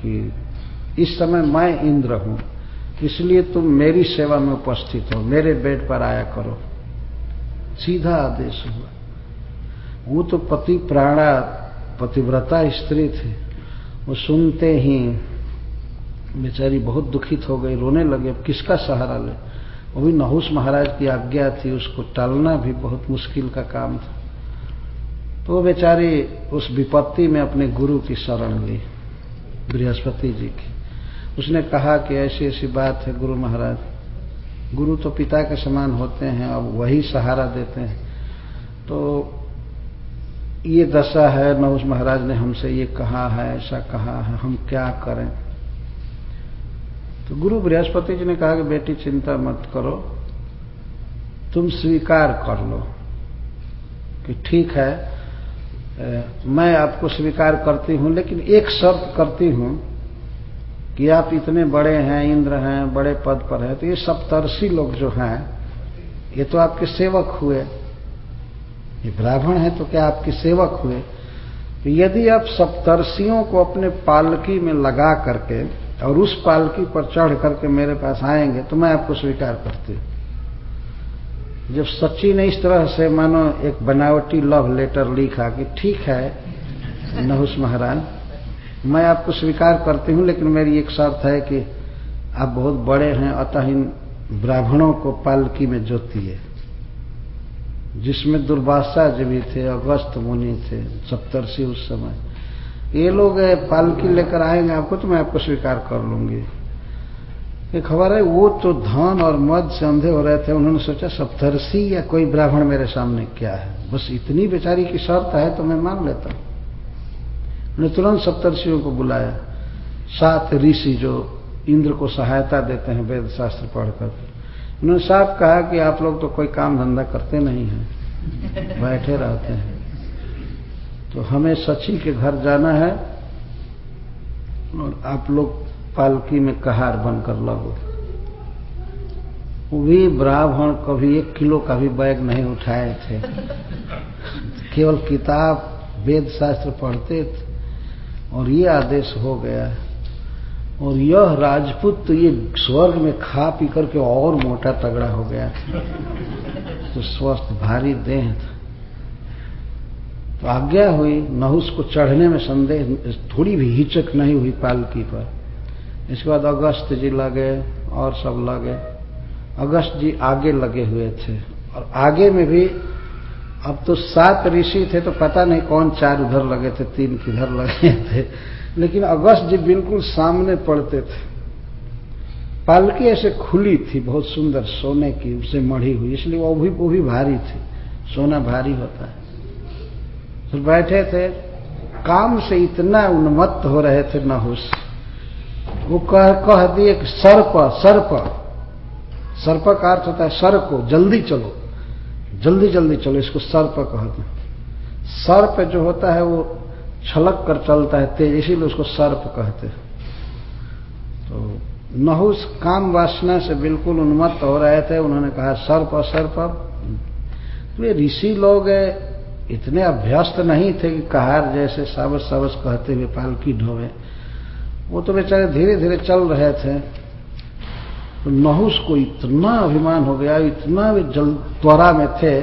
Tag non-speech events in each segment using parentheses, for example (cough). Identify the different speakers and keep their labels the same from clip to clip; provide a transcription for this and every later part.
Speaker 1: कि इस समय मैं इंद्र हूँ, इसलिए तुम मेरी सेवा में उपस्थित हो, मेरे बेड पर आया करो। सीधा आदेश हुआ। वो तो पति प्राणा, पतिव्रता स्त्री थी। वो सुनते ही बेचारी बहुत दुखित हो गई, रोने लगे। अब किसका सहारा ले? वो भी नहुस महाराज की आज्ञा थी, उसको टालना भी बहुत मुश्किल का काम था। तो बेचारी उस विपत्ति में अपने गुरु की शरण ली। बृहस्पति जी की। उसने कहा कि ऐसी ऐसी बात है गुरु महाराज। गुरु तो पिता के समान होते हैं, अब वही सहारा देते हैं। तो ये दशा है नहुस महाराज ने हमसे ये कहा है, ऐसा कहा है, हम क्या करें? तो गुरु बृहस्पति जी ने कहा कि बेटी, चिंता मत करो, तुम स्वीकार कर लो कि ठीक है मैं आपको स्वीकार करती हूँ, लेकिन एक शर्त करती हूँ कि आप इतने बड़े हैं, इंद्र हैं, बड़े पद पर हैं तो ये सप्तर्षि लोग जो हैं, ये तो आपके सेवक हुए। ये ब्राह्मण है तो क्या आपके सेवक हुए? तो यदि आप सप्तर्षियों को अपने पालकी में लगा करके और उस पालकी पर चढ़ करके मेरे पास आएँगे तो मैं आपको स्वीकार करती हूँ। जब सच्ची ने इस तरह से मानो एक बनावटी लव लेटर लिखा कि ठीक है, नहुस महाराज मैं आपको स्वीकार करती हूँ, लेकिन मेरी एक शर्त है कि आप बहुत बड़े हैं, अतः इन ब्राह्मणों को पालकी में जोतिए जिसमें दुर्वासा जी भी थे, अगस्त मुनि थे, सप्तर्षि उस समय। ये लोग पालकी लेकर आएँगे आपको तो मैं आपको स्वीकार कर लूँगी। एक खबर है, वो तो धन और मद से अंधे हो रहे थे, उन्होंने सोचा सप्तर्षि या कोई ब्राह्मण मेरे सामने क्या है? बस इतनी बेचारी की शर्त है तो मैं मान लेता हूँ। उन्होंने तुरंत सप्तर्षियों को बुलाया। सात ऋषि जो इंद्र को सहायता देते हैं वेद शास्त्र पढ़कर। उन्होंने साफ़ कहा कि आप लोग तो कोई काम धंधा करते नहीं हैं, बैठे रहते हैं। तो हमें सची के घर जाना है और आप लोग पालकी में कहार बनकर लगो भी ब्राह्मण कभी एक किलो का भी बैग नहीं उठाए थे। केवल किताब वेद शास्त्र पढ़ते थे। और ये आदेश हो गया, और यह राजपूत तो ये स्वर्ग में खा पी करके और मोटा तगड़ा हो गया। तो स्वस्थ, भारी देह था। तो आज्ञा हुई नहुस को चढ़ने में संदेह, थोड़ी भी हिचक नहीं हुई पालकी पर। इसके बाद अगस्त जी लगे और सब लगे। अगस्त जी आगे लगे हुए थे। और आगे में भी अब तो सात ऋषि थे तो पता नहीं कौन चार उधर लगे थे, तीन किधर लगे थे। लेकिन अगस्त जी बिल्कुल सामने पड़ते थे। पालकी ऐसे खुली थी, बहुत सुंदर सोने की, उसे मढ़ी हुई, इसलिए वो भी वो भी भारी थी। सोना भारी होता है। तो बैठे थे, काम से इतना उन्मत्त हो रहे थे नहुस वो कह कह दिए कि सर्प सर्प। सर्प का अर्थ होता है सर को, जल्दी चलो। जल्दी जल्दी चलो, इसको सर्प कहते हैं। सर्प जो होता है वो छलक कर चलता है तेज, इसीलिए उसको सर्प कहते हैं। तो नहुस काम वासना से बिल्कुल उन्मत्त हो रहे थे, उन्होंने कहा, सर्प सर्प। तो ये ऋषि लोग इतने अभ्यस्त नहीं थे कि कहार जैसे सावस सावस कहते हुए पालकी ढोवे। वो तो बेचारे धीरे धीरे चल रहे थे। तो नहुस को इतना अभिमान हो गया, इतना वे जल त्वरा में थे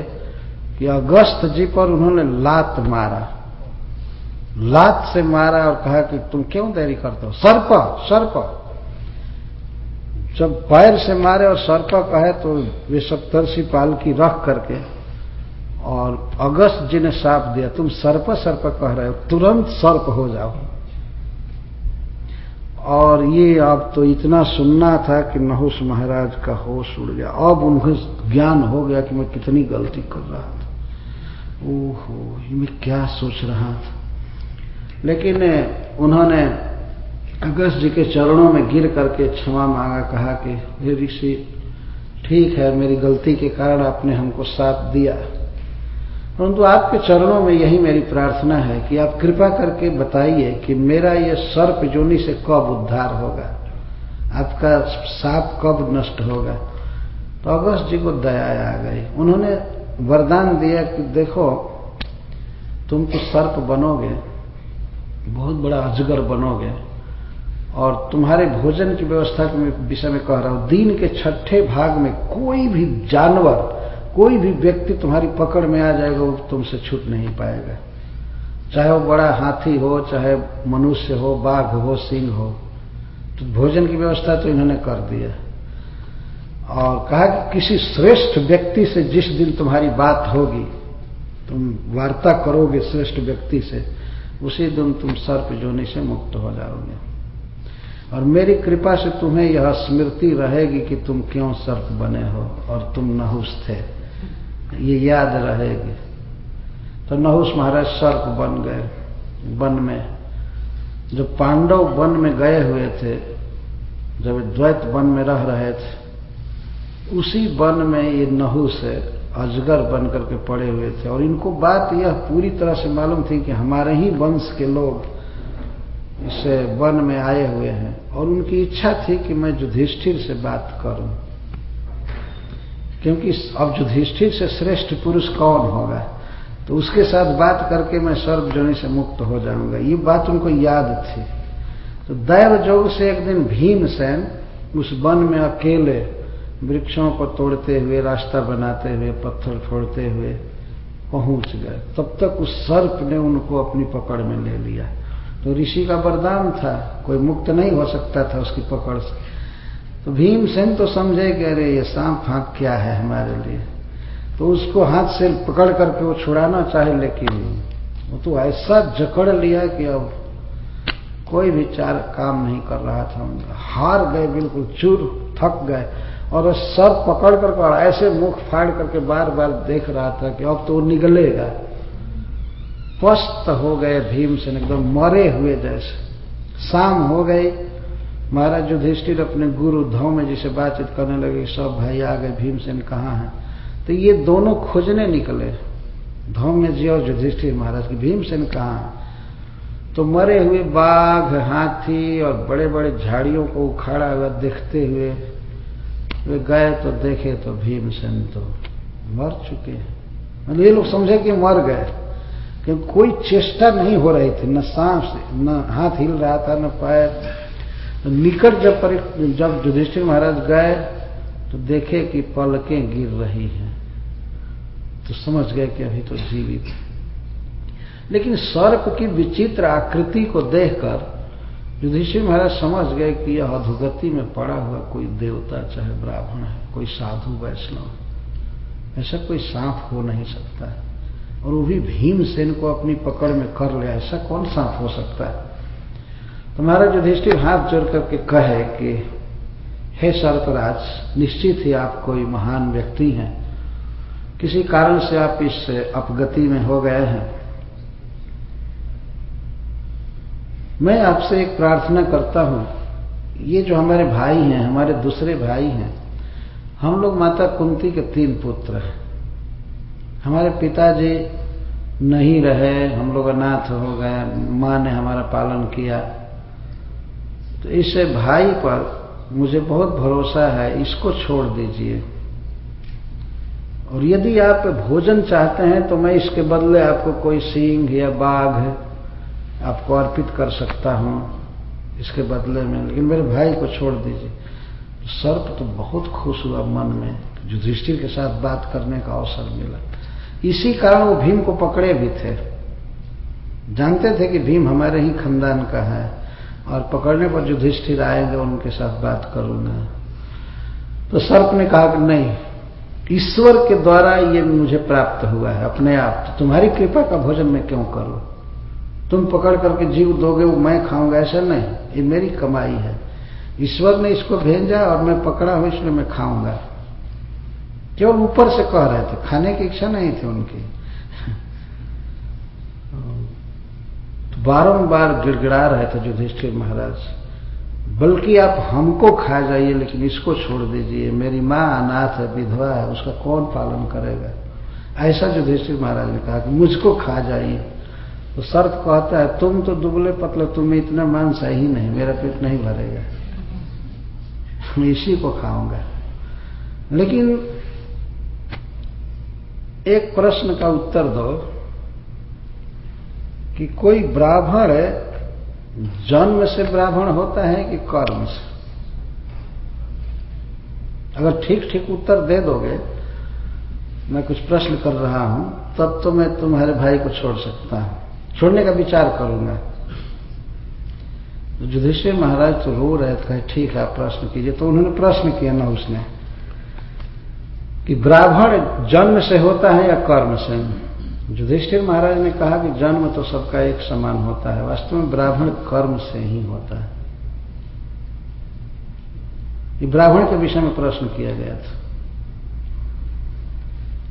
Speaker 1: कि अगस्त जी पर उन्होंने लात मारा। लात से मारा और कहा कि तुम क्यों देरी करते हो? सर्प सर्प। जब पैर से मारे और सर्प कहे तो वे सप्तर्षि पाल की रख करके और अगस्त जी ने साफ़ दिया, तुम सर्प सर्प कह रहे हो, तुरंत सर्प हो जाओ। और ये अब तो इतना सुनना था कि नहुस महाराज का होश उड़ गया। अब उन्हें ज्ञान हो गया कि मैं कितनी गलती कर रहा था। ओहो मैं क्या सोच रहा था। लेकिन उन्होंने अगस्त जी के चरणों में गिर करके क्षमा मांगा, कहा कि, हे ऋषि, ठीक है, मेरी गलती के कारण आपने हमको साथ दिया। परंतु आपके चरणों में यही मेरी प्रार्थना है कि आप कृपा करके बताइए कि मेरा यह सर्प जोनी से कब उद्धार होगा? आपका साप कब नष्ट होगा? तो अगस्त जी को दया आ गई। उन्होंने वरदान दिया कि देखो, तुम तो सर्प बनोगे, बहुत बड़ा अजगर बनोगे, और तुम्हारे भोजन की व्यवस्था के विषय में कह रहा हूँ, दिन के छठे भाग में कोई भी जानवर कोई भी व्यक्ति तुम्हारी पकड़ में आ जाएगा, वो तुमसे छूट नहीं पाएगा। चाहे वो बड़ा हाथी हो, चाहे मनुष्य हो, बाघ हो, सिंह हो तो भोजन की व्यवस्था तो इन्होंने कर दिया और कहा कि किसी श्रेष्ठ व्यक्ति से जिस दिन तुम्हारी बात होगी, तुम वार्ता करोगे श्रेष्ठ व्यक्ति से, उसी दिन तुम सर्प जोनी से मुक्त हो जाओगे। और मेरी कृपा से तुम्हें यह स्मृति रहेगी कि तुम क्यों सर्प बने हो और तुम नहुस थे। ये याद रहेगी। तो नहुस महाराज सर्प बन गए, वन में। जो पांडव वन में गए हुए थे, जब द्वैत वन में रह रहे थे, उसी वन में ये नहुस अजगर बन करके पड़े हुए थे। और इनको बात यह पूरी तरह से मालूम थी कि हमारे ही वंश के लोग इस वन में आए हुए हैं। और उनकी इच्छा थी कि मैं युधिष्ठिर से बात करूँ। क्योंकि अब युधिष्ठिर से श्रेष्ठ पुरुष कौन होगा? तो उसके साथ बात करके मैं सर्वजनी से मुक्त हो जाऊँगा। ये बात उनको याद थी। तो दैव जोग से एक दिन भीमसेन उस वन में अकेले वृक्षों को तोड़ते हुए, रास्ता बनाते हुए, पत्थर फोड़ते हुए पहुँच गए। तब तक उस सर्प ने उनको अपनी पकड़ में ले लिया। तो ऋषि का वरदान था, कोई मुक्त नहीं हो सकता था उसकी पकड़ से। तो भीमसेन तो समझे कि अरे ये सांप फांक क्या है हमारे लिए? तो उसको हाथ से पकड़ करके वो छुड़ाना चाहे, लेकिन वो तो ऐसा जकड़ लिया कि अब कोई भी चार काम नहीं कर रहा था। उनका हार गए, बिल्कुल चूर, थक गए, और सर पकड़ करके ऐसे मुख फाड़ करके बार बार देख रहा था कि अब तो वो निगलेगा। पस्त हो गए भीम से एकदम मरे हुए जैसे। शाम हो गई महाराज युधिष्ठिर अपने गुरु धौ जिसे बातचीत करने लगे, सब भाई आ गए, भीमसेन कहाँ है? तो ये दोनों खोजने निकले। धौम्य जी और युधिष्ठिर महाराज की, भीमसेन कहाँ तो मरे हुए बाघ, हाथी और बड़े बड़े झाड़ियों को उखाड़ा हुआ देखते हुए, वे गए तो देखे तो भीमसेन तो मर चुके हैं। मतलब ये लोग समझे कि मर गए क्योंकि कोई चेष्टा नहीं हो रही थी, न सांस, न हाथ हिल रहा था, न पैर। तो निकट जब पर जब युधिष्ठिर महाराज गए तो देखे कि पलकें गिर रही हैं। तो समझ गए कि अभी तो जीवित लेकिन सर्प की विचित्र आकृति को देखकर युधिष्ठिर महाराज समझ गए कि यह अधोगति में पड़ा हुआ कोई देवता, चाहे ब्राह्मण है, कोई साधु, वैष्णव ऐसा कोई सांप हो नहीं सकता है। और वो भी भीमसेन को अपनी पकड़ में कर ले, ऐसा कौन सांप हो सकता है? महाराज युधिष्ठिर हाथ जोड़ करके कहे कि, हे सर्पराज निश्चित ही आप कोई महान व्यक्ति हैं। किसी कारण से आप इस अपगति में हो गए हैं। मैं आपसे एक प्रार्थना करता हूँ। ये जो हमारे भाई हैं, हमारे दूसरे भाई हैं, हम लोग माता कुंती के तीन पुत्र हैं। हमारे पिताजी नहीं रहे, हम लोग अनाथ हो गए, माँ ने हमारा पालन किया। तो इस भाई पर मुझे बहुत भरोसा है, इसको छोड़ दीजिए। और यदि आप भोजन चाहते हैं तो मैं इसके बदले आपको कोई सींग या बाघ आपको अर्पित कर सकता हूँ, इसके बदले में। लेकिन मेरे भाई को छोड़ दीजिए। सर्प तो बहुत खुश हुआ मन में, युधिष्ठिर के साथ बात करने का अवसर मिला। इसी कारण वो भीम को पकड़े भी थे। जानते थे कि भीम हमारे ही खानदान का है। और पकड़ने पर युधिष्ठिर आएँगे, उनके साथ बात करूँगा तो सर्प ने कहा कि नहीं, ईश्वर के द्वारा ये मुझे प्राप्त हुआ है, अपने आप। तो तुम्हारी कृपा का भोजन मैं क्यों करूँ? तुम पकड़ करके जीव दोगे, वो मैं खाऊँगा, ऐसा नहीं। ये मेरी कमाई है। ईश्वर ने इसको भेजा और मैं पकड़ा हूँ इसलिए मैं खाऊँगा। केवल ऊपर से कह रहे थे, खाने की इच्छा नहीं थी उनकी तो बारंबार गिड़गिड़ा रहे थे युधिष्ठिर महाराज, बल्कि आप हमको खा जाइए, लेकिन इसको छोड़ दीजिए। मेरी माँ अनाथ है, विधवा है, उसका कौन पालन करेगा? ऐसा युधिष्ठिर महाराज ने कहा कि मुझको खा जाइए। तो सर्प कहता है, तुम तो दुबले पतले, तुम्हें इतना मांस है ही नहीं, मेरा पेट नहीं भरेगा। मैं इसी को खाऊँगा। लेकिन एक प्रश्न का उत्तर दो। कि कोई ब्राह्मण जन्म से ब्राह्मण होता है कि कर्म से? अगर ठीक ठीक उत्तर दे दोगे, मैं कुछ प्रश्न कर रहा हूँ, तब तो मैं तुम्हारे भाई को छोड़ सकता हूँ। छोड़ने का विचार करूँगा। युधिष्ठिर महाराज तो रो रहे थे ठीक है प्रश्न कीजिए। तो उन्होंने प्रश्न किया ना उसने कि ब्राह्मण जन्म से होता है या कर्म से? युधिष्ठिर महाराज ने कहा कि जन्म तो सबका एक समान होता है, वास्तव में ब्राह्मण कर्म से ही होता है। ब्राह्मण के विषय में प्रश्न किया गया था।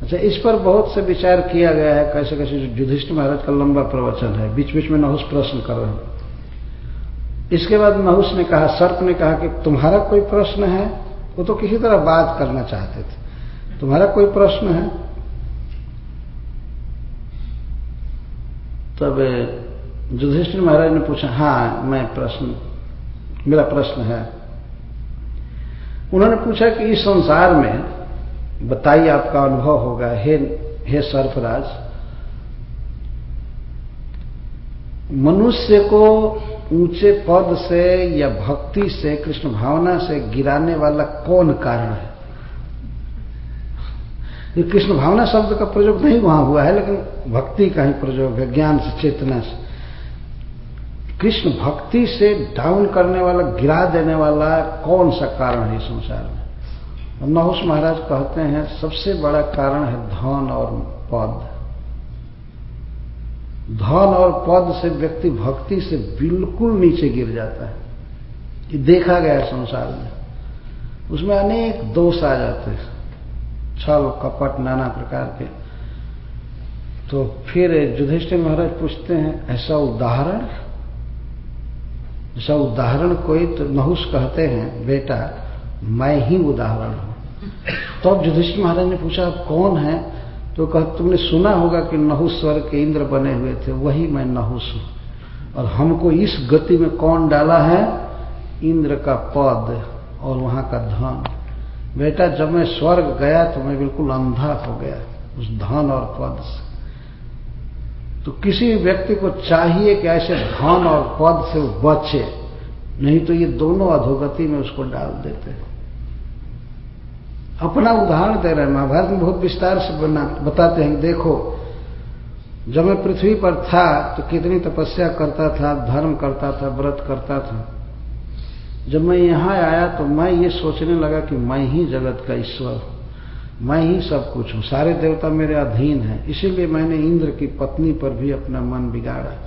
Speaker 1: अच्छा इस पर बहुत से विचार किया गया है कैसे कैसे युधिष्ठिर महाराज का लंबा प्रवचन है बीच बीच में नहुस प्रश्न कर रहे हैं। इसके बाद नहुस ने कहा, सर्प ने कहा कि तुम्हारा कोई प्रश्न है? वो तो किसी तरह बात करना चाहते थे। तुम्हारा कोई प्रश्न है? तब युधिष्ठिर महाराज ने पूछा हाँ मैं प्रश्न, मेरा प्रश्न है। उन्होंने पूछा कि इस संसार में, बताइए आपका अनुभव होगा, हे हे सर्फराज मनुष्य को ऊँचे पद से या भक्ति से, कृष्ण भावना से गिराने वाला कौन कारण है? ये कृष्ण भावना शब्द का प्रयोग नहीं वहाँ हुआ है, लेकिन भक्ति का ही प्रयोग है, ज्ञान से चेतना से। कृष्ण भक्ति से डाउन करने वाला, गिरा देने वाला कौन सा कारण है संसार में? नहुस महाराज कहते हैं, सबसे बड़ा कारण है धन और पद। धन और पद से व्यक्ति भक्ति से बिल्कुल नीचे गिर जाता है। ये देखा गया है संसार में। उसमें अनेक दोष आ जाते हैं। छल, कपट, नाना प्रकार के। तो फिर युधिष्ठिर महाराज पूछते हैं, ऐसा उदाहरण? ऐसा उदाहरण कोई तो नहुस कहते हैं, बेटा, मैं ही उदाहरण हूँ। तो अब युधिष्ठिर महाराज ने पूछा कौन है? तो कह, तुमने सुना होगा कि नहुस स्वर के इंद्र बने हुए थे, वही मैं नहुस हूँ। और हमको इस गति में कौन डाला है? इंद्र का पद और वहाँ का धन। बेटा, जब मैं स्वर्ग गया तो मैं बिल्कुल अंधा हो गया, उस धन और पद से। तो किसी व्यक्ति को चाहिए कि ऐसे धन और पद से वो बचे, नहीं तो ये दोनों अधोगति में उसको डाल देते हैं। अपना उदाहरण दे रहे हैं, महाभारत में बहुत विस्तार से बना, बताते हैं देखो, जब मैं पृथ्वी पर था तो कितनी तपस्या करता था, धर्म करता था, व्रत करता था। जब मैं यहाँ आया तो मैं ये सोचने लगा कि मैं ही जगत का ईश्वर मैं ही सब कुछ हूँ। सारे देवता मेरे अधीन हैं। इसीलिए मैंने इंद्र की पत्नी पर भी अपना मन बिगाड़ा।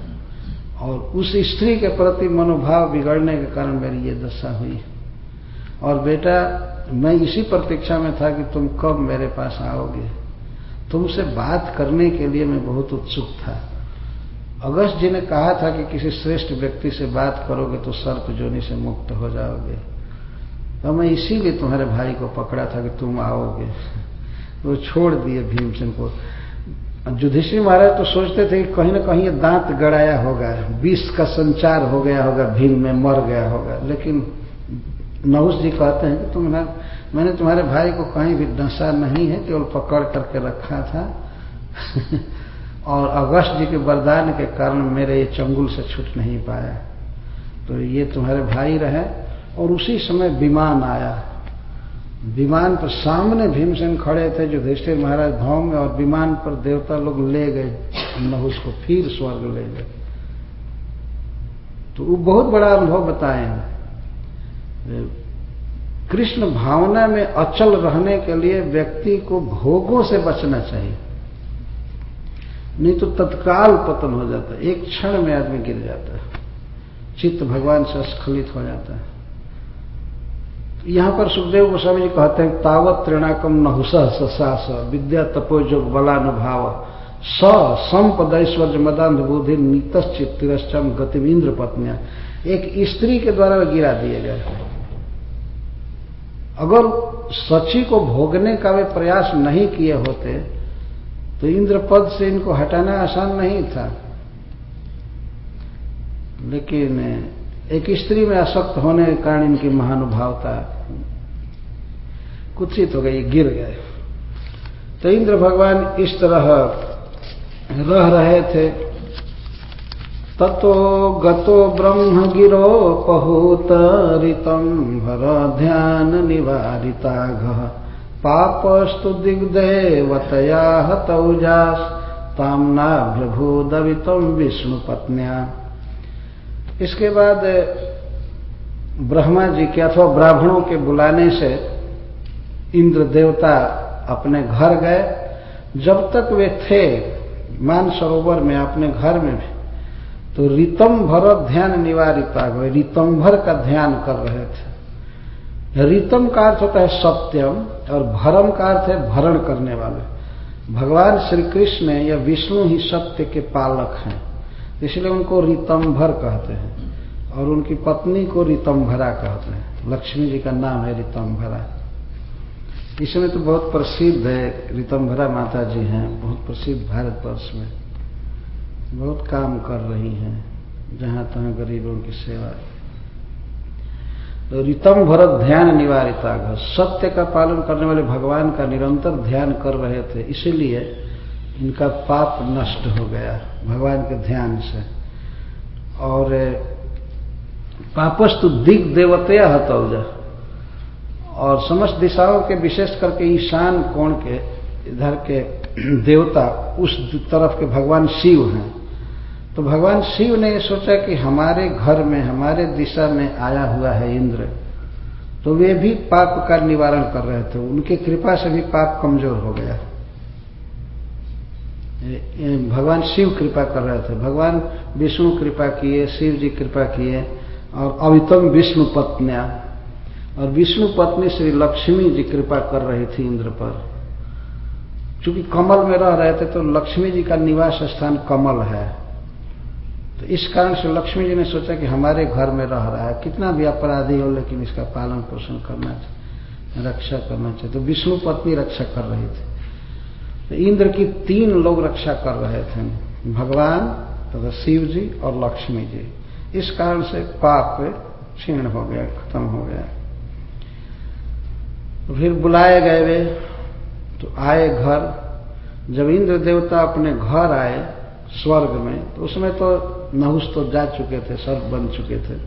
Speaker 1: और उस स्त्री के प्रति मनोभाव बिगड़ने के कारण मेरी ये दशा हुई। और बेटा, मैं इसी प्रतीक्षा में था कि तुम कब मेरे पास आओगे। तुमसे बात करने के लिए मैं बहुत उत्सुक था। अगस्त जी ने कहा था कि किसी श्रेष्ठ व्यक्ति से बात करोगे तो सर्प जोनी से मुक्त हो जाओगे। तो मैं इसीलिए तुम्हारे भाई को पकड़ा था कि तुम आओगे। वो छोड़ दिए भीमसेन को। युधिष्ठिर महाराज तो सोचते थे कि कहीं ना कहीं ये दांत गड़ाया होगा, विष का संचार हो गया होगा, भीम में मर गया होगा। लेकिन नहुस जी कहते हैं कि तुमने मैंने तुम्हारे भाई को कहीं भी डसा नहीं है, केवल पकड़ करके रखा था। और अगस्त जी के वरदान के कारण मेरे ये चंगुल से छूट नहीं पाया। तो ये तुम्हारे भाई रहे और उसी समय विमान आया। विमान पर सामने भीमसेन खड़े थे जो युधिष्ठिर महाराज भाव में और विमान पर देवता लोग ले गए। नहुस को फिर स्वर्ग ले गए। तो वो बहुत बड़ा अनुभव बताए। कृष्ण भावना में अचल रहने के लिए व्यक्ति को भोगों से बचना चाहिए। नहीं तो तत्काल पतन हो जाता है। एक क्षण में आदमी गिर जाता है। चित्त भगवान से स्खलित हो जाता है। यहाँ पर सुखदेव गोस्वामी जी कहते हैं, तावत त्रिणाकम नहुस ससास, विद्या तपोजोग बलानुभाव, स संपद ऐश्वर्य मदान्ध बुद्धि नीतश्चित तिरश्चम गतिविंद्र पत्निया। एक स्त्री के द्वारा गिरा दिए गए अगर सची को भोगने का वे प्रयास नहीं किए होते तो इंद्र पद से इनको हटाना आसान नहीं था। लेकिन एक स्त्री में आसक्त होने के कारण इनकी महानुभावता कुत्सित हो गई गिर गए। तो इंद्र भगवान इस तरह रह रहे थे। ततो गतो ब्रह्मगिरोपहूत ऋतं भर ध्यान निवारिताघ पापस्तु दिग्देवतया हतौजास् विष्णु पत्निया इसके बाद ब्रह्मा जी के अथवा ब्राह्मणों के बुलाने से इंद्र देवता अपने घर गए। जब तक वे थे, मान सरोवर में, अपने घर में भी तो रितम भर ध्यान निवारिता गए। रितम भर का ध्यान कर रहे थे। रितम का अर्थ होता है सत्यम, और भरम का अर्थ है भरण करने वाले। भगवान श्री कृष्ण या विष्णु ही सत्य के पालक हैं। इसलिए उनको रितंभर कहते हैं, और उनकी पत्नी को रितंभरा कहते हैं। लक्ष्मी जी का नाम है रितंभरा। इसमें तो बहुत प्रसिद्ध है, रितंभरा माता जी हैं, बहुत प्रसिद्ध भारतवर्ष में। बहुत काम कर रही हैं, जहाँ तहां गरीबों की सेवा। रितम भरत ध्यान निवारिता घर सत्य का पालन करने वाले भगवान का निरंतर ध्यान कर रहे थे, इसीलिए इनका पाप नष्ट हो गया भगवान के ध्यान से। और पापस्तु दिग देवतया हतौजा और समस्त दिशाओं के विशेष करके ईशान कोण के, इधर के (clears throat) देवता उस तरफ़ के भगवान शिव हैं। तो भगवान शिव ने सोचा कि हमारे घर में, हमारे दिशा में आया हुआ है इंद्र। तो वे भी पाप का निवारण कर रहे थे। उनकी कृपा से भी पाप कमज़ोर हो गया। भगवान शिव कृपा कर रहे थे। भगवान विष्णु कृपा किए, शिव जी कृपा किए, और अवितम विष्णु पत्निया। और विष्णु पत्नी श्री लक्ष्मी जी कृपा कर रही थी इंद्र पर। चूँकि कमल में रह रहे थे तो लक्ष्मी जी का निवास स्थान कमल है। तो इस कारण से लक्ष्मी जी ने सोचा कि हमारे घर में रह रहा है। कितना भी अपराधी हो, लेकिन इसका पालन पोषण करना चाहिए, रक्षा करना चाहिए। तो विष्णु पत्नी रक्षा कर रही थी। तो इंद्र की तीन लोग रक्षा कर रहे थे। भगवान, तथा शिव जी और लक्ष्मी जी। इस कारण से पाप क्षीण हो गया, खत्म हो गया। तो फिर बुलाए गए वे तो आए घर। जब इंद्र देवता अपने घर आए, स्वर्ग में तो उसमें तो नहुस तो जा चुके थे सर्प बन चुके थे।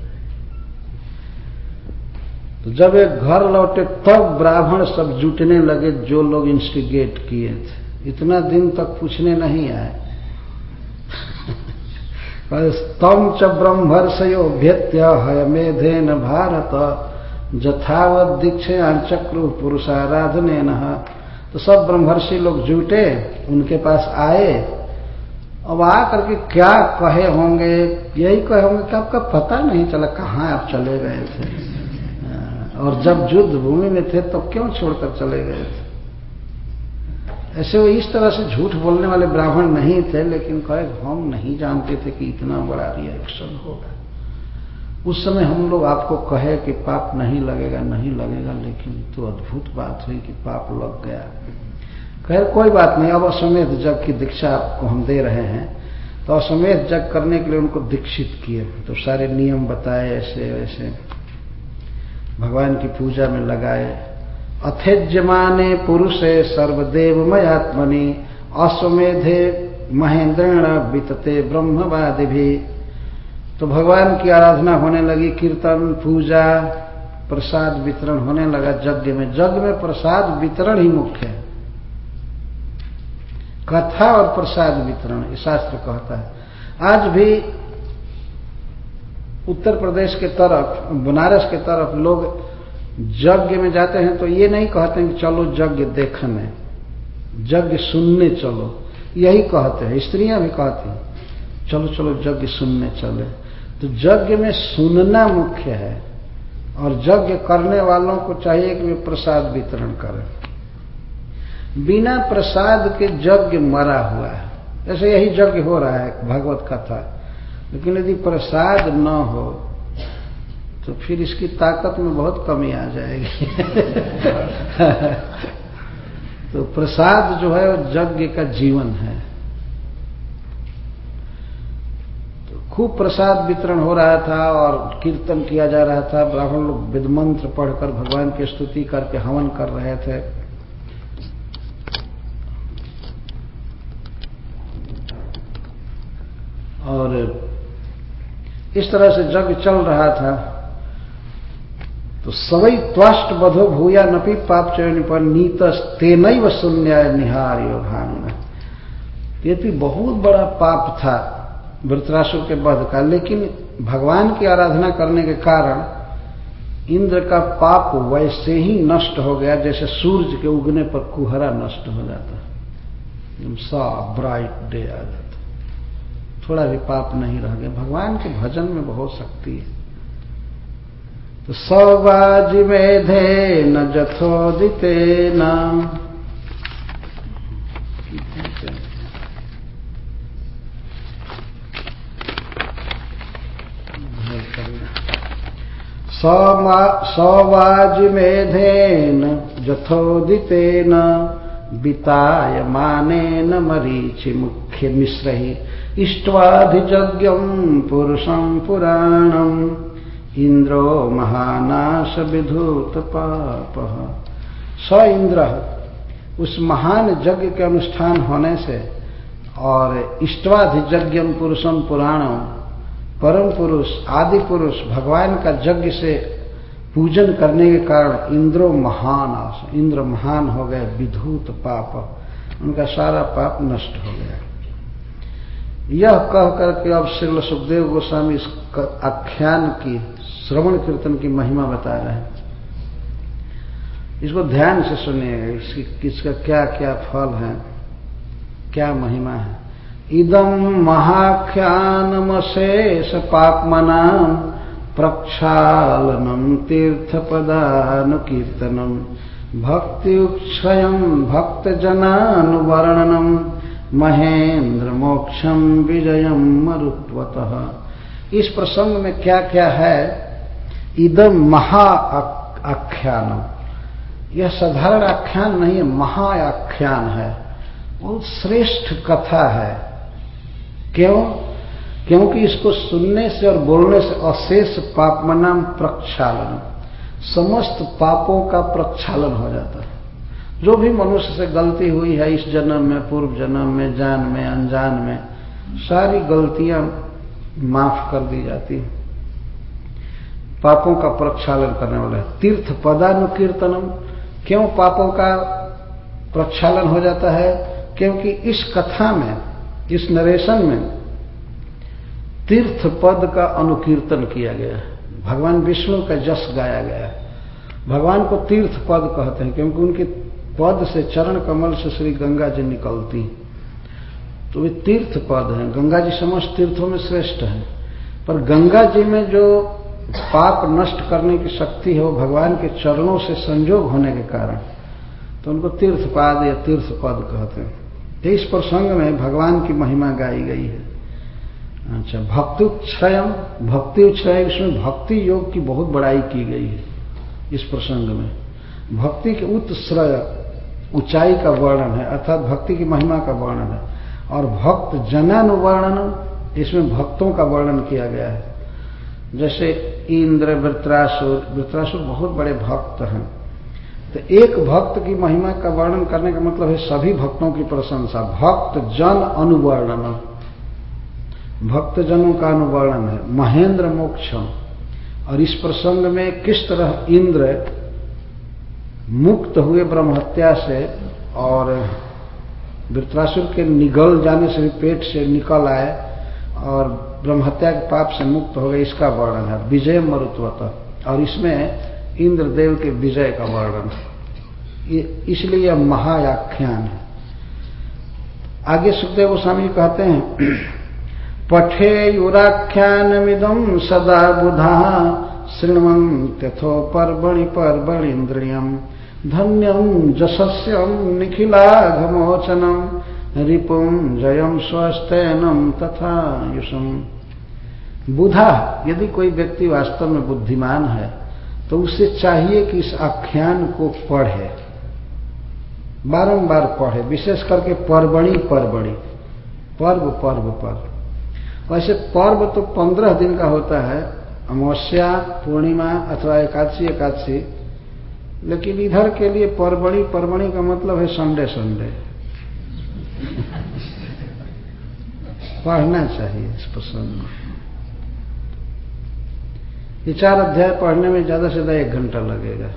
Speaker 1: तो जब एक घर लौटे, तब ब्राह्मण सब जुटने लगे, जो लोग इंस्टिगेट किए थे। इतना दिन तक पूछने नहीं आए। तम च ब्रह्मर्षयो भेत्य हयमेधे न भारत, जथावत दीक्षान चक्रु पुरुषाराधने न तो सब ब्रह्मर्षि लोग जुटे, उनके पास आए अब आ करके क्या कहे होंगे? यही कहे होंगे कि आपका पता नहीं चला कहाँ आप चले गए थे। और जब युद्ध भूमि में थे तो क्यों छोड़कर चले गए थे? ऐसे वो इस तरह से झूठ बोलने वाले ब्राह्मण नहीं थे, लेकिन कहे, हम नहीं जानते थे कि इतना बड़ा रिएक्शन होगा। उस समय हम लोग आपको कहे कि पाप नहीं लगेगा नहीं लगेगा, लेकिन तो अद्भुत बात हुई कि पाप लग गया। खैर, कोई बात नहीं, अब अश्वमेध जग की दीक्षा आपको हम दे रहे हैं। तो अश्वमेध जग करने के लिए उनको दीक्षित किए तो सारे नियम बताए, ऐसे, वैसे। भगवान की पूजा में लगाए। अथेज्यमाने पुरुषे सर्वदेव मयात्मनि अश्वमेधे महेंद्रेण बीतते ब्रह्मवादि भी तो भगवान की आराधना होने लगी, कीर्तन, पूजा, प्रसाद वितरण होने लगा यज्ञ में। यज्ञ में प्रसाद वितरण ही मुख्य है। कथा और प्रसाद वितरण, ये शास्त्र कहता है। आज भी उत्तर प्रदेश के तरफ़, बनारस के तरफ़ लोग यज्ञ में जाते हैं तो ये नहीं कहते हैं कि चलो यज्ञ देखने, यज्ञ सुनने चलो। यही कहते हैं, स्त्रियाँ भी कहती हैं, चलो चलो यज्ञ सुनने चले। तो यज्ञ में सुनना मुख्य है और यज्ञ करने वालों को चाहिए कि वे प्रसाद वितरण करें। बिना प्रसाद के यज्ञ मरा हुआ है। जैसे यही यज्ञ हो रहा है, भगवत कथा। लेकिन यदि प्रसाद न हो तो फिर इसकी ताकत में बहुत कमी आ जाएगी। (laughs) तो प्रसाद जो है, वो यज्ञ का जीवन है। तो खूब प्रसाद वितरण हो रहा था और कीर्तन किया जा रहा था। ब्राह्मण लोग विद मंत्र पढ़कर भगवान की स्तुति करके हवन कर रहे थे। और इस तरह से जग चल रहा था। तो सवई त्वष्ट बधो भूया नपी पाप चयन पर नीत तेन व शून्य निहार योगान ये भी बहुत बड़ा पाप था वृतरासुर के वध का, लेकिन भगवान की आराधना करने के कारण इंद्र का पाप वैसे ही नष्ट हो गया, जैसे सूर्य के उगने पर कुहरा नष्ट हो जाता। साफ़ ब्राइट डे आ जाता थोड़ा भी पाप नहीं रह गया। भगवान के भजन में बहुत शक्ति है। तो सौबाज मेधे न जथोदिते न सौवाजिमेधेन जथोदितेन वितायमानेन मरीचि मुख्य मिश्रहि इष्ट्वाधिजज्ञम् पुरुषम् पुराणम्। विधूत पाप स इंद्र उस महान यज्ञ के अनुष्ठान होने से और इष्टवाधिजज्ञम पुरुषम पुराणम परम पुरुष, आदि पुरुष, भगवान का यज्ञ से पूजन करने के कारण इंद्रो महान, इंद्र महान हो गए, विधूत पाप। उनका सारा पाप नष्ट हो गया। यह कह करके अब श्रील सुखदेव गोस्वामी इस आख्यान की, श्रवण कीर्तन की महिमा बता रहे हैं। इसको ध्यान से सुनिएगा इसकी किसका क्या क्या फल है, क्या महिमा है। इदम महाख्यानमशेष पापमनाम प्रक्षालनम तीर्थपदानुकीर्तनम भक्तिक्षयम भक्तजनानुवर्णनम महेंद्र मोक्षम विजयम मरुत्वत। इस प्रसंग में क्या क्या है? इदम महा आख्यानम। यह साधारण आख्यान नहीं है, महा आख्यान है। बहुत श्रेष्ठ कथा है। क्यों? क्योंकि इसको सुनने से और बोलने से अशेष पापमनाम प्रक्षालन। समस्त पापों का प्रक्षालन हो जाता है। जो भी मनुष्य से गलती हुई है इस जन्म में, पूर्व जन्म में, जान में, अनजान में, सारी गलतियाँ माफ़ कर दी जाती हैं। पापों का प्रक्षालन करने वाला है। तीर्थ पदानुकीर्तनम। क्यों पापों का प्रक्षालन हो जाता है? क्योंकि इस कथा में, इस नरेशन में तीर्थ पद का अनुकीर्तन किया गया है। भगवान विष्णु का जस गाया गया है। भगवान को तीर्थ पद कहते हैं, क्योंकि उनके पद से चरण कमल से श्री गंगा जी निकलती तो वे तीर्थ पद हैं। गंगा जी समस्त तीर्थों में श्रेष्ठ हैं। पर गंगा जी में जो पाप नष्ट करने की शक्ति है, वो भगवान के चरणों से संजोग होने के कारण तो उनको तीर्थपाद या तीर्थ पद कहते हैं। इस प्रसंग में भगवान की महिमा गाई गई है। अच्छा भक्ति क्षय भक्ति क्षय इसमें भक्ति योग की बहुत बड़ाई की गई है इस प्रसंग में। भक्ति के उत्श्रय ऊंचाई का वर्णन है, अर्थात भक्ति की महिमा का वर्णन है। और भक्त जनानुवर्णन इसमें भक्तों का वर्णन किया गया है। जैसे इंद्र, वृत्रासुर वृत्रासुर बहुत बड़े भक्त हैं। तो एक भक्त की महिमा का वर्णन करने का मतलब है सभी भक्तों की प्रशंसा। भक्त जन अनुवर्णन। भक्तजनों का अनुवर्णन है। महेंद्र मोक्षम। और इस प्रसंग में किस तरह इंद्र मुक्त हुए ब्रह्महत्या से और वृत्रासुर के निगल जाने से भी पेट से निकल आए और ब्रह्महत्या के पाप से मुक्त हो गए, इसका वर्णन है। विजय मरुत्वत। और इसमें इंद्रदेव के विजय का वर्णन है। इसलिए यह महायाख्यान है। आगे सुखदेव गोस्वामी कहते हैं पठेयुराख्यानमिदं सदा बुधा शृण्वन्त्यथो पर्वणि पर्वणीन्द्रियम्। धन्यं जशस्यं निखिलाघमोचनं, रिपुं जयं स्वस्तैनं तथा युषम। बुधा, यदि कोई व्यक्ति वास्तव में बुद्धिमान है तो उसे चाहिए कि इस आख्यान को पढ़े। बारंबार पढ़े, विशेष करके परबणी परबणी। पर्व पर्व पर्व। वैसे पर्व तो पंद्रह दिन का होता है, अमावस्या, पूर्णिमा अथवा एकादशी एकादशी। लेकिन इधर के लिए परबड़ी परबड़ी का मतलब है संडे संडे। पढ़ना चाहिए इस प्रसंग में। ये चार अध्याय पढ़ने में ज़्यादा से ज़्यादा एक घंटा लगेगा।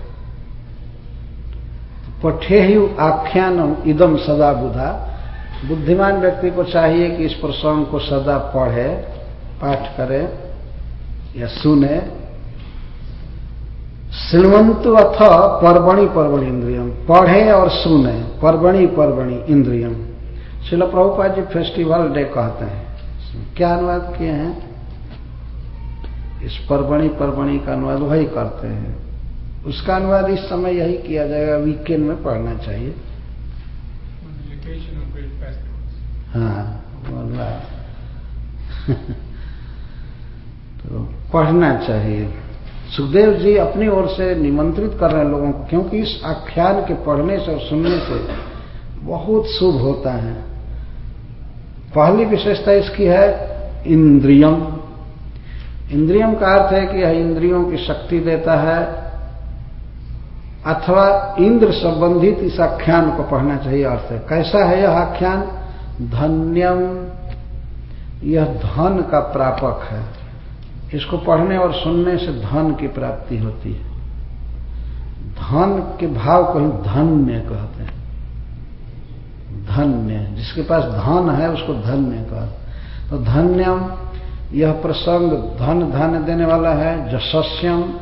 Speaker 1: पठे ही आख्यानम इदम सदा बुधा। बुद्धिमान व्यक्ति को चाहिए कि इस प्रसंग को सदा पढ़े, पाठ करे या सुने। श्रीमंत अथ पर्वणि पर्वणि इंद्रियम पढ़े और सुने पर्वणि पर्वणि इंद्रियम शिल प्रभुपाद जी फेस्टिवल डे कहते हैं। क्या अनुवाद किए हैं? इस पर्वणि पर्वणि का अनुवाद वही करते हैं। उसका अनुवाद इस समय यही किया जाएगा वीकेंड में पढ़ना चाहिए। हाँ (laughs) तो पढ़ना चाहिए। सुखदेव जी अपनी ओर से निमंत्रित कर रहे हैं लोगों को, क्योंकि इस आख्यान के पढ़ने से और सुनने से बहुत शुभ होता है। पहली विशेषता इसकी है, इंद्रियम। इंद्रियम का अर्थ है कि यह इंद्रियों की शक्ति देता है, अथवा इंद्र संबंधित इस आख्यान को पढ़ना चाहिए अर्थ है। कैसा है यह आख्यान? धन्यम। यह धन का प्रापक है। इसको पढ़ने और सुनने से धन की प्राप्ति होती है। धन के भाव को ही धन्य कहते हैं। धन्य, जिसके पास धन है, उसको धन्य कहते तो धन्यम, यह प्रसंग धन धन देने वाला है जशस्यम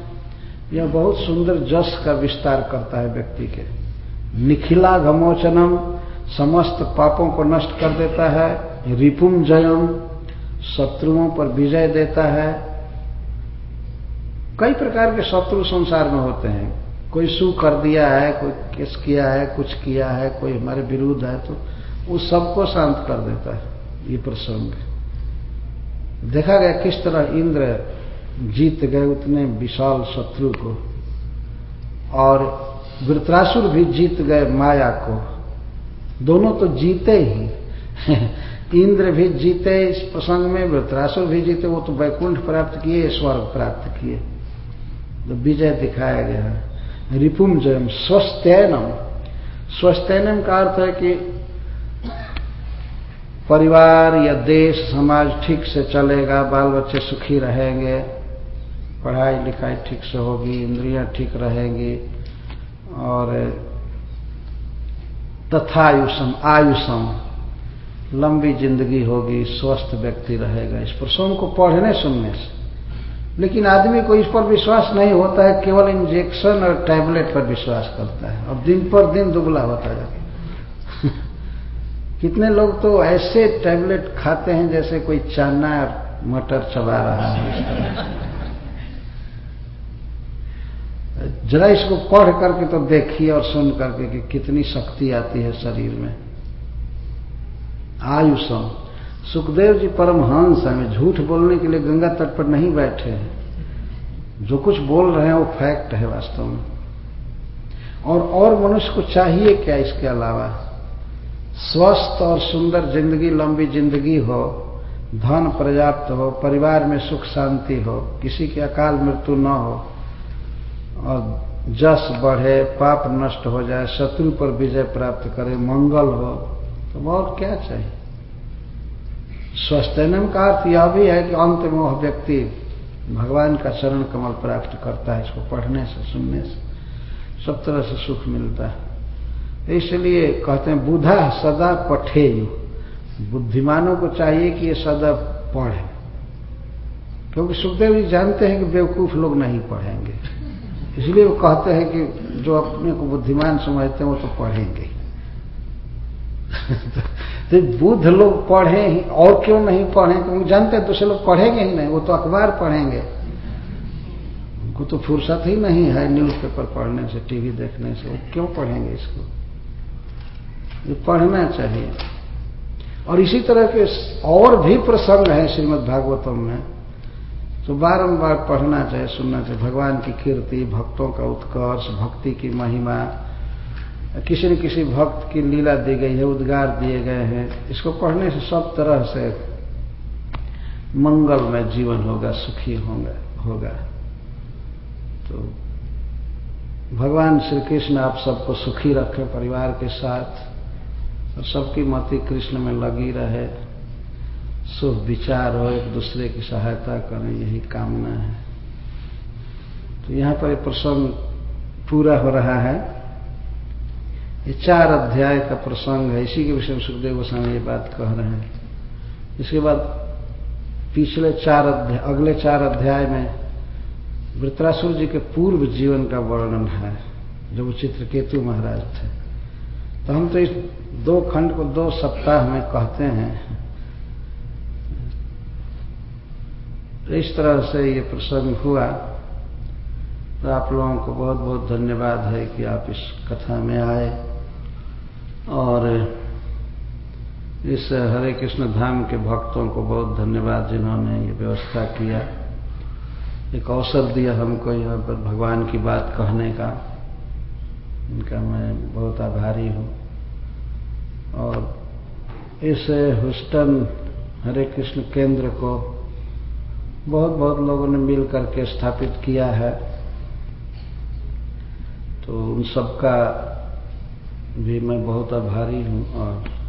Speaker 1: यह बहुत सुंदर जस का विस्तार करता है व्यक्ति के। निखिला घमोचनम, समस्त पापों को नष्ट कर देता है रिपुम जयम शत्रुओं पर विजय देता है कई प्रकार के शत्रु संसार में होते हैं। कोई सु कर दिया है, कोई किस किया है, कुछ किया है, कोई हमारे विरुद्ध है तो उस सबको शांत कर देता है। ये प्रसंग देखा गया किस तरह इंद्र जीत गए उतने विशाल शत्रु को, और वृत्रासुर भी जीत गए माया को। दोनों तो जीते ही। (laughs) इंद्र भी जीते इस प्रसंग में, वृत्रासुर भी जीते, वो तो वैकुंठ प्राप्त किए, स्वर्ग प्राप्त किए। तो विजय दिखाया गया है। रिपुम जयम स्वस्थैनम। स्वस्थैनम का अर्थ है कि परिवार या देश, समाज ठीक से चलेगा बाल बच्चे सुखी रहेंगे, पढ़ाई लिखाई ठीक से होगी, इंद्रियाँ ठीक रहेंगी, और तथायुषम, आयुषम, लंबी ज़िंदगी होगी, स्वस्थ व्यक्ति रहेगा। इस प्रसंग को पढ़ने सुनने से। लेकिन आदमी को इस पर विश्वास नहीं होता है, केवल इंजेक्शन और टैबलेट पर विश्वास करता है। और दिन पर दिन दुबला होता जाता है। (laughs) कितने लोग तो ऐसे टैबलेट खाते हैं जैसे कोई चना और मटर चबा रहा है। जरा इसको पढ़ करके तो देखिए और सुन करके कि कितनी शक्ति आती है शरीर में। आयुषम। सुखदेव जी परमहंस हैं। झूठ बोलने के लिए गंगा तट पर नहीं बैठे हैं। जो कुछ बोल रहे हैं वो फैक्ट है वास्तव में। और और मनुष्य को चाहिए क्या इसके अलावा? स्वस्थ और सुंदर ज़िंदगी, लंबी ज़िंदगी हो, धन पर्याप्त हो, परिवार में सुख शांति हो, किसी की अकाल मृत्यु न हो, और जस बढ़े, पाप नष्ट हो जाए, शत्रु पर विजय प्राप्त करे, मंगल हो तो और क्या चाहिए? स्वस्थनम का अर्थ यह भी है कि अंत में वह व्यक्ति भगवान का चरण कमल प्राप्त करता है इसको पढ़ने से, सुनने से। सब तरह से सुख मिलता है। इसलिए कहते हैं, बुधा सदा पठे बुद्धिमानों को चाहिए कि ये सदा पढ़े। क्योंकि सुखदेव जी जानते हैं कि बेवकूफ़ लोग नहीं पढ़ेंगे। इसलिए वो कहते हैं कि जो अपने को बुद्धिमान समझते हैं, वो तो पढ़ेंगे तो बुद्ध लोग पढ़े ही, और क्यों नहीं पढ़े? क्योंकि जानते दूसरे लोग पढ़ेंगे ही नहीं, वो तो अखबार पढ़ेंगे। उनको तो फुर्सत ही नहीं है न्यूज़पेपर पढ़ने से टीवी देखने से, वो क्यों पढ़ेंगे इसको? ये पढ़ना चाहिए। और इसी तरह के और भी प्रसंग है श्रीमद् भागवतम में तो बारंबार पढ़ना चाहिए, सुनना चाहिए। भगवान की कीर्ति, भक्तों का उत्कर्ष, भक्ति की महिमा किसी न किसी भक्त की लीला दी गई है, उद्गार दिए गए हैं। इसको पढ़ने से सब तरह से मंगल में जीवन होगा, सुखी होगा होगा। तो भगवान श्री कृष्ण आप सबको सुखी रखें परिवार के साथ। और सबकी मति कृष्ण में लगी रहे। शुभ विचार हो, एक दूसरे की सहायता करें, यही कामना है। तो यहाँ पर ये प्रसंग पूरा हो रहा है। ये चार अध्याय का प्रसंग है, इसी के विषय में सुखदेव गोस्वामी ये बात कह रहे हैं। इसके बाद पिछले चार अध्याय, अगले चार अध्याय में वृत्रासुर जी के पूर्व जीवन का वर्णन है जो चित्रकेतु महाराज थे। तो हम तो इस दो खंड को दो सप्ताह में कहते हैं। इस तरह से ये प्रसंग हुआ। तो आप लोगों को बहुत बहुत धन्यवाद है कि आप इस कथा में आए। और इस हरे कृष्ण धाम के भक्तों को बहुत धन्यवाद जिन्होंने ये व्यवस्था किया। एक अवसर दिया हमको यहाँ पर भगवान की बात कहने का। इनका मैं बहुत आभारी हूँ। और इस हुस्टन हरे कृष्ण केंद्र को बहुत बहुत लोगों ने मिल करके स्थापित किया है। तो उन सबका भी मैं बहुत आभारी हूँ और